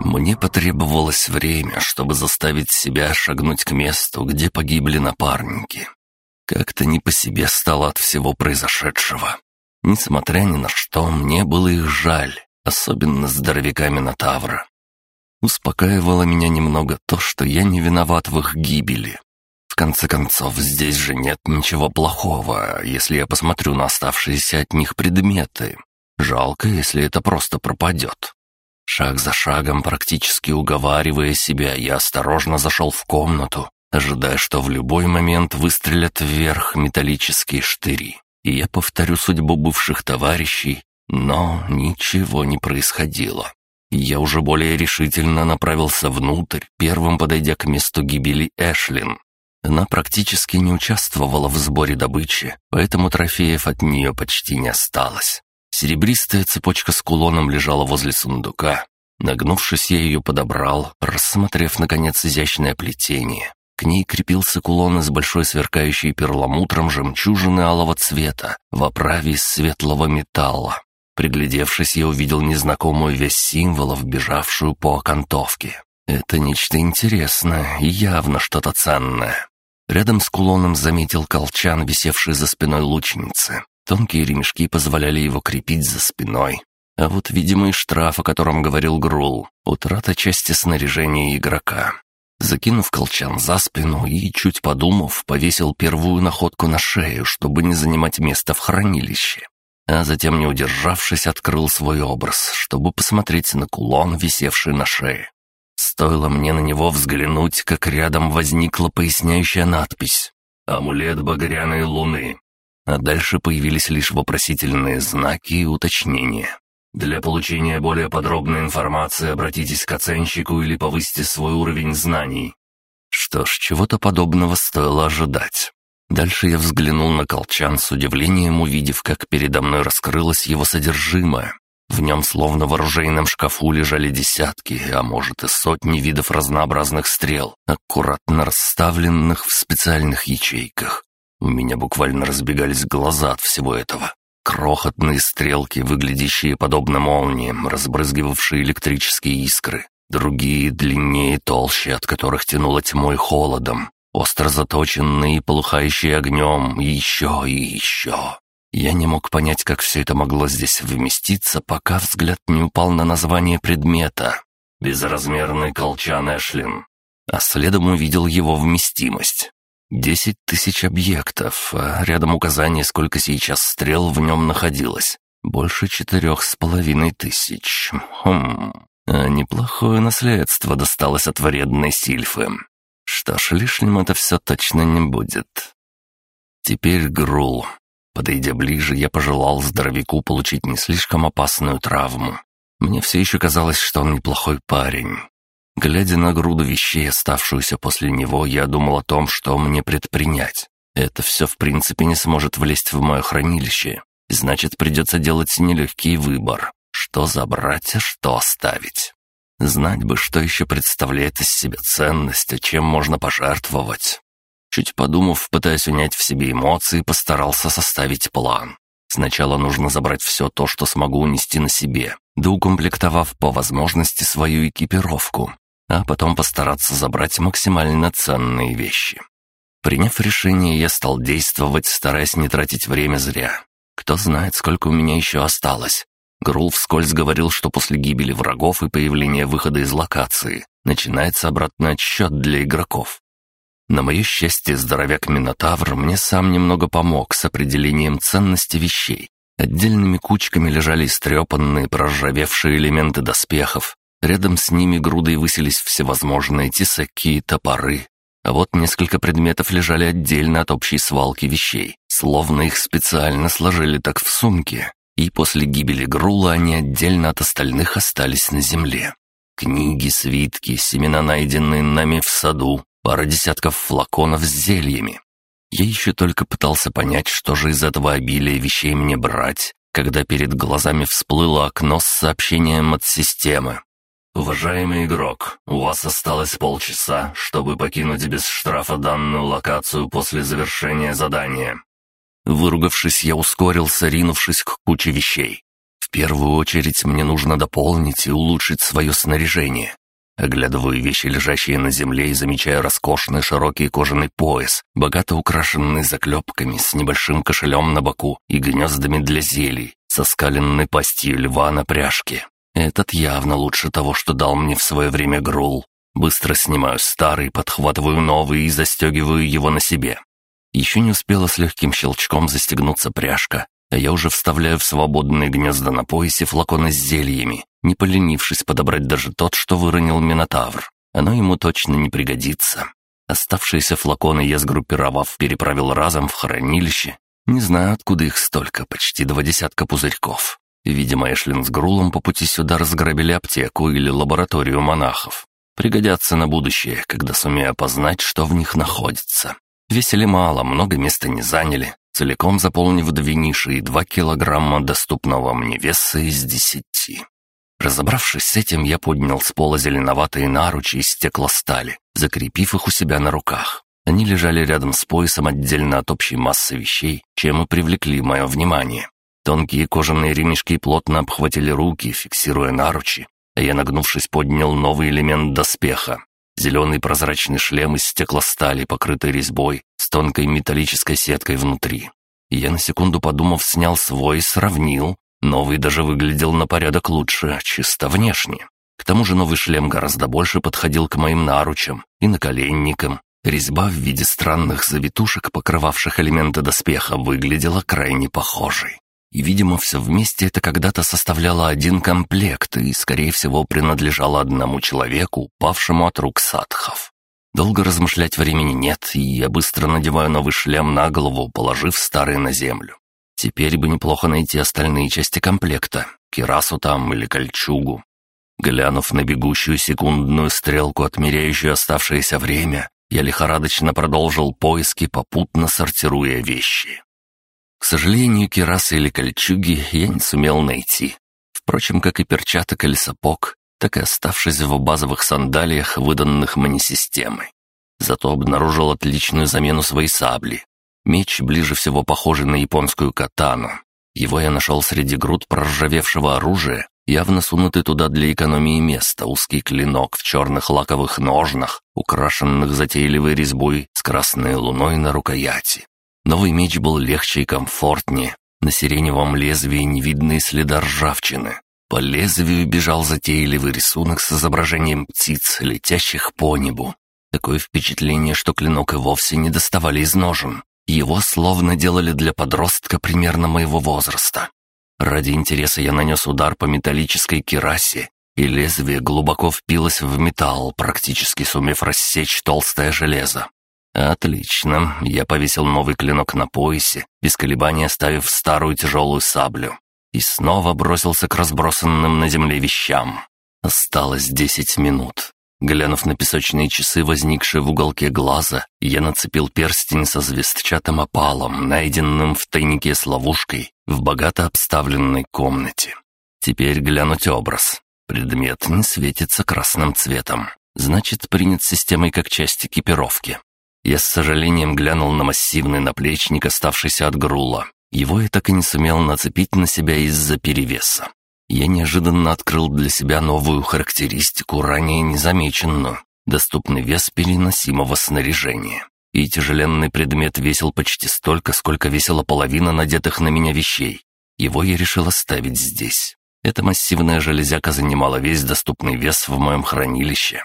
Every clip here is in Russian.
Мне потребовалось время, чтобы заставить себя шагнуть к месту, где погибли напарники. Как-то не по себе стало от всего произошедшего. Несмотря ни на что, мне было их жаль, особенно здоровяка Минотавра. Успокаивало меня немного то, что я не виноват в их гибели. В конце концов, здесь же нет ничего плохого, если я посмотрю на оставшиеся от них предметы. Жалко, если это просто пропадет. Шаг за шагом, практически уговаривая себя, я осторожно зашел в комнату, ожидая, что в любой момент выстрелят вверх металлические штыри, и я повторю судьбу бывших товарищей, но ничего не происходило. Я уже более решительно направился внутрь, первым подойдя к месту гибели Эшлин. Она практически не участвовала в сборе добычи, поэтому трофеев от нее почти не осталось. Серебристая цепочка с кулоном лежала возле сундука. Нагнувшись, я ее подобрал, рассмотрев, наконец, изящное плетение. К ней крепился кулон из большой сверкающей перламутром жемчужины алого цвета в оправе из светлого металла. Приглядевшись, я увидел незнакомую весь символов, бежавшую по окантовке. Это нечто интересное и явно что-то ценное. Рядом с кулоном заметил колчан, висевший за спиной лучницы. Тонкие ремешки позволяли его крепить за спиной. А вот, видимо, и штраф, о котором говорил Грул, утрата части снаряжения игрока. Закинув колчан за спину и, чуть подумав, повесил первую находку на шею, чтобы не занимать место в хранилище а затем, не удержавшись, открыл свой образ, чтобы посмотреть на кулон, висевший на шее. Стоило мне на него взглянуть, как рядом возникла поясняющая надпись «Амулет Багряной Луны». А дальше появились лишь вопросительные знаки и уточнения. Для получения более подробной информации обратитесь к оценщику или повысьте свой уровень знаний. Что ж, чего-то подобного стоило ожидать. Дальше я взглянул на колчан с удивлением, увидев, как передо мной раскрылось его содержимое. В нем, словно в оружейном шкафу, лежали десятки, а может и сотни видов разнообразных стрел, аккуратно расставленных в специальных ячейках. У меня буквально разбегались глаза от всего этого. Крохотные стрелки, выглядящие подобно молниям, разбрызгивавшие электрические искры. Другие длиннее и толще, от которых тянуло тьмой холодом остро заточенные и полыхающие огнем, и еще и еще. Я не мог понять, как все это могло здесь вместиться, пока взгляд не упал на название предмета. «Безразмерный колчан Эшлин». А следом увидел его вместимость. Десять тысяч объектов, а рядом указание, сколько сейчас стрел в нем находилось. Больше четырех с половиной тысяч. Хм, а неплохое наследство досталось от вредной сильфы. Что ж, лишним это все точно не будет. Теперь Грул. Подойдя ближе, я пожелал здоровяку получить не слишком опасную травму. Мне все еще казалось, что он неплохой парень. Глядя на груду вещей, оставшуюся после него, я думал о том, что мне предпринять. Это все, в принципе, не сможет влезть в мое хранилище. Значит, придется делать нелегкий выбор. Что забрать, а что оставить. Знать бы, что еще представляет из себя ценность, а чем можно пожертвовать. Чуть подумав, пытаясь унять в себе эмоции, постарался составить план. Сначала нужно забрать все то, что смогу унести на себе, да укомплектовав по возможности свою экипировку, а потом постараться забрать максимально ценные вещи. Приняв решение, я стал действовать, стараясь не тратить время зря. Кто знает, сколько у меня еще осталось, Грул вскользь говорил, что после гибели врагов и появления выхода из локации начинается обратный отсчет для игроков. На мое счастье, здоровяк Минотавр мне сам немного помог с определением ценности вещей. Отдельными кучками лежали истрепанные, проржавевшие элементы доспехов. Рядом с ними грудой высились всевозможные тесаки и топоры. А вот несколько предметов лежали отдельно от общей свалки вещей, словно их специально сложили так в сумке и после гибели Грула они отдельно от остальных остались на земле. Книги, свитки, семена, найденные нами в саду, пара десятков флаконов с зельями. Я еще только пытался понять, что же из этого обилия вещей мне брать, когда перед глазами всплыло окно с сообщением от системы. «Уважаемый игрок, у вас осталось полчаса, чтобы покинуть без штрафа данную локацию после завершения задания. Выругавшись, я ускорился, ринувшись к куче вещей. В первую очередь мне нужно дополнить и улучшить свое снаряжение. Оглядываю вещи, лежащие на земле, и замечаю роскошный широкий кожаный пояс, богато украшенный заклепками, с небольшим кошелем на боку и гнездами для зелий, со скаленной пастью льва на пряжке. Этот явно лучше того, что дал мне в свое время Грул. Быстро снимаю старый, подхватываю новый и застегиваю его на себе. Еще не успела с легким щелчком застегнуться пряжка, а я уже вставляю в свободные гнезда на поясе флаконы с зельями, не поленившись подобрать даже тот, что выронил Минотавр. Оно ему точно не пригодится. Оставшиеся флаконы я, сгруппировав, переправил разом в хранилище. Не знаю, откуда их столько, почти два десятка пузырьков. Видимо, Эшлин с Грулом по пути сюда разграбили аптеку или лабораторию монахов. Пригодятся на будущее, когда сумею опознать, что в них находится. Весили мало, много места не заняли, целиком заполнив две ниши и два килограмма доступного мне веса из десяти. Разобравшись с этим, я поднял с пола зеленоватые наручи из стеклостали, закрепив их у себя на руках. Они лежали рядом с поясом отдельно от общей массы вещей, чем и привлекли мое внимание. Тонкие кожаные ремешки плотно обхватили руки, фиксируя наручи, а я, нагнувшись, поднял новый элемент доспеха. Зеленый прозрачный шлем из стеклостали, покрытый резьбой, с тонкой металлической сеткой внутри. Я на секунду подумав, снял свой и сравнил. Новый даже выглядел на порядок лучше, чисто внешне. К тому же новый шлем гораздо больше подходил к моим наручам и наколенникам. Резьба в виде странных завитушек, покрывавших элементы доспеха, выглядела крайне похожей. И, видимо, все вместе это когда-то составляло один комплект и, скорее всего, принадлежало одному человеку, упавшему от рук садхов. Долго размышлять времени нет, и я быстро надеваю новый шлем на голову, положив старый на землю. Теперь бы неплохо найти остальные части комплекта, кирасу там или кольчугу. Глянув на бегущую секундную стрелку, отмеряющую оставшееся время, я лихорадочно продолжил поиски, попутно сортируя вещи. К сожалению, кирасы или кольчуги я не сумел найти. Впрочем, как и перчаток или сапог, так и оставшись в базовых сандалиях, выданных мне системой. Зато обнаружил отличную замену своей сабли. Меч, ближе всего похожий на японскую катану. Его я нашел среди груд проржавевшего оружия, явно сунутый туда для экономии места, узкий клинок в черных лаковых ножнах, украшенных затейливой резьбой с красной луной на рукояти. Новый меч был легче и комфортнее. На сиреневом лезвии не видно и следа ржавчины. По лезвию бежал затейливый рисунок с изображением птиц, летящих по небу. Такое впечатление, что клинок и вовсе не доставали из ножен. Его словно делали для подростка примерно моего возраста. Ради интереса я нанес удар по металлической керасе, и лезвие глубоко впилось в металл, практически сумев рассечь толстое железо. «Отлично. Я повесил новый клинок на поясе, без колебаний оставив старую тяжелую саблю. И снова бросился к разбросанным на земле вещам. Осталось десять минут. Глянув на песочные часы, возникшие в уголке глаза, я нацепил перстень со звездчатым опалом, найденным в тайнике с ловушкой в богато обставленной комнате. Теперь глянуть образ. Предмет не светится красным цветом. Значит, принят системой как часть экипировки. Я с сожалением глянул на массивный наплечник, оставшийся от грула. Его я так и не сумел нацепить на себя из-за перевеса. Я неожиданно открыл для себя новую характеристику, ранее незамеченную. Доступный вес переносимого снаряжения. И тяжеленный предмет весил почти столько, сколько весила половина надетых на меня вещей. Его я решил оставить здесь. Эта массивная железяка занимала весь доступный вес в моем хранилище.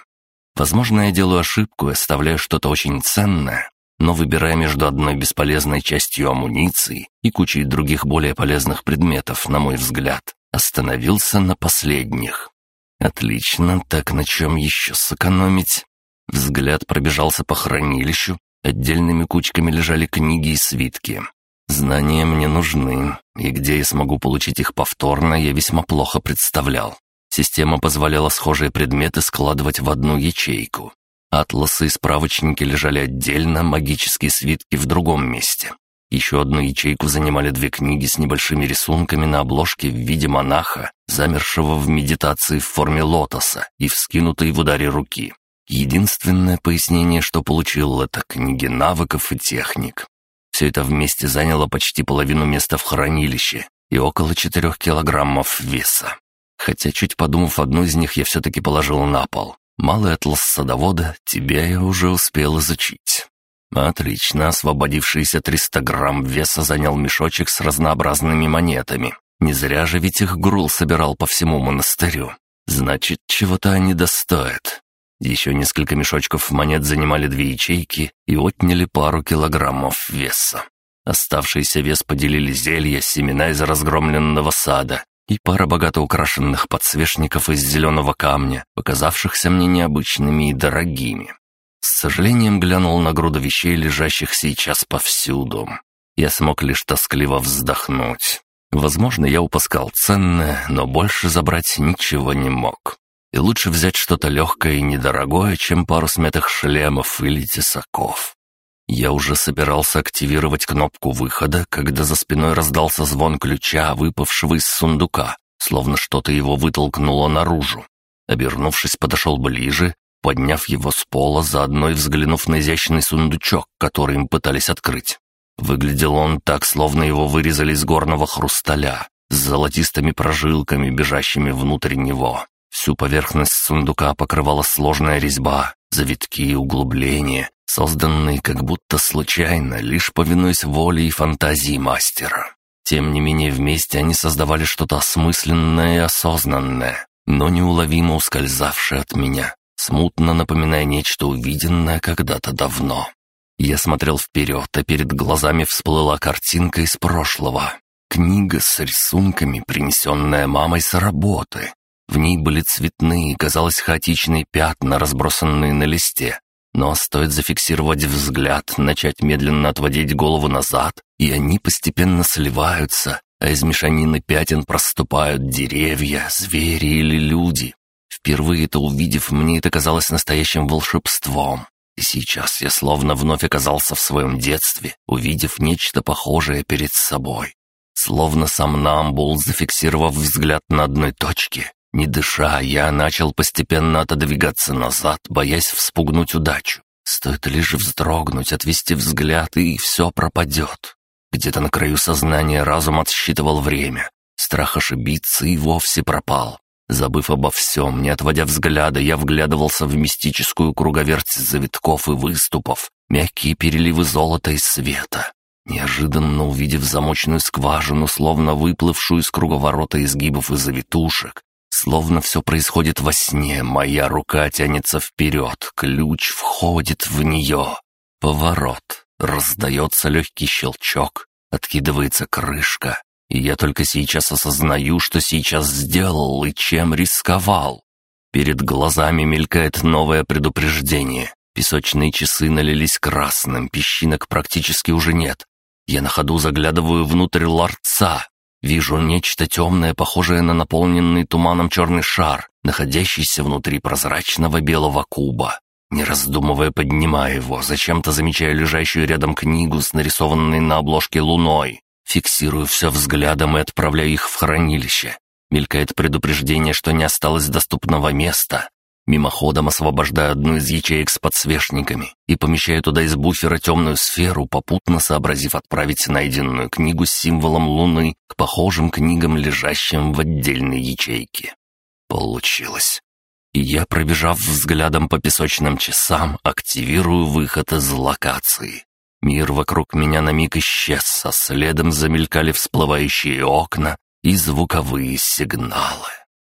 Возможно, я делаю ошибку и оставляю что-то очень ценное, но выбирая между одной бесполезной частью амуниции и кучей других более полезных предметов, на мой взгляд, остановился на последних. Отлично, так на чем еще сэкономить? Взгляд пробежался по хранилищу, отдельными кучками лежали книги и свитки. Знания мне нужны, и где я смогу получить их повторно, я весьма плохо представлял. Система позволяла схожие предметы складывать в одну ячейку. Атласы и справочники лежали отдельно, магические свитки в другом месте. Еще одну ячейку занимали две книги с небольшими рисунками на обложке в виде монаха, замершего в медитации в форме лотоса и вскинутой в ударе руки. Единственное пояснение, что получил, это книги навыков и техник. Все это вместе заняло почти половину места в хранилище, и около четырех килограммов веса. Хотя, чуть подумав, одну из них я все-таки положил на пол. Малый атлас садовода, тебя я уже успел изучить. Отлично, освободившиеся 300 грамм веса занял мешочек с разнообразными монетами. Не зря же ведь их Грул собирал по всему монастырю. Значит, чего-то они достоят. Еще несколько мешочков монет занимали две ячейки и отняли пару килограммов веса. Оставшийся вес поделили зелья, семена из разгромленного сада и пара богато украшенных подсвечников из зеленого камня, показавшихся мне необычными и дорогими. С сожалением глянул на груду вещей, лежащих сейчас повсюду. Я смог лишь тоскливо вздохнуть. Возможно, я упускал ценное, но больше забрать ничего не мог. И лучше взять что-то легкое и недорогое, чем пару смятых шлемов или тесаков. Я уже собирался активировать кнопку выхода, когда за спиной раздался звон ключа, выпавшего из сундука, словно что-то его вытолкнуло наружу. Обернувшись, подошел ближе подняв его с пола, заодно и взглянув на изящный сундучок, который им пытались открыть. Выглядел он так, словно его вырезали из горного хрусталя, с золотистыми прожилками, бежащими внутрь него. Всю поверхность сундука покрывала сложная резьба, завитки и углубления, созданные как будто случайно, лишь повинуясь воле и фантазии мастера. Тем не менее, вместе они создавали что-то осмысленное и осознанное, но неуловимо ускользавшее от меня, смутно напоминая нечто увиденное когда-то давно. Я смотрел вперед, а перед глазами всплыла картинка из прошлого. Книга с рисунками, принесенная мамой с работы. В ней были цветные, казалось, хаотичные пятна, разбросанные на листе. Но стоит зафиксировать взгляд, начать медленно отводить голову назад, и они постепенно сливаются, а из мешанины пятен проступают деревья, звери или люди. Впервые-то увидев, мне это казалось настоящим волшебством. И сейчас я словно вновь оказался в своем детстве, увидев нечто похожее перед собой. Словно сам Намбул, зафиксировав взгляд на одной точке, не дыша, я начал постепенно отодвигаться назад, боясь вспугнуть удачу. Стоит лишь вздрогнуть, отвести взгляд, и все пропадет. Где-то на краю сознания разум отсчитывал время. Страх ошибиться и вовсе пропал. Забыв обо всем, не отводя взгляда, я вглядывался в мистическую круговерть завитков и выступов, мягкие переливы золота и света. Неожиданно увидев замочную скважину, словно выплывшую из круговорота изгибов и завитушек, словно все происходит во сне, моя рука тянется вперед, ключ входит в нее. Поворот, раздается легкий щелчок, откидывается крышка, и я только сейчас осознаю, что сейчас сделал и чем рисковал. Перед глазами мелькает новое предупреждение. Песочные часы налились красным, песчинок практически уже нет. Я на ходу заглядываю внутрь ларца. Вижу нечто темное, похожее на наполненный туманом черный шар, находящийся внутри прозрачного белого куба. Не раздумывая, поднимаю его, зачем-то замечая лежащую рядом книгу с нарисованной на обложке луной. Фиксирую все взглядом и отправляю их в хранилище. Мелькает предупреждение, что не осталось доступного места. Мимоходом освобождаю одну из ячеек с подсвечниками и помещаю туда из буфера темную сферу, попутно сообразив отправить найденную книгу с символом Луны к похожим книгам, лежащим в отдельной ячейке. Получилось. И я, пробежав взглядом по песочным часам, активирую выход из локации. Мир вокруг меня на миг исчез, а следом замелькали всплывающие окна и звуковые сигналы.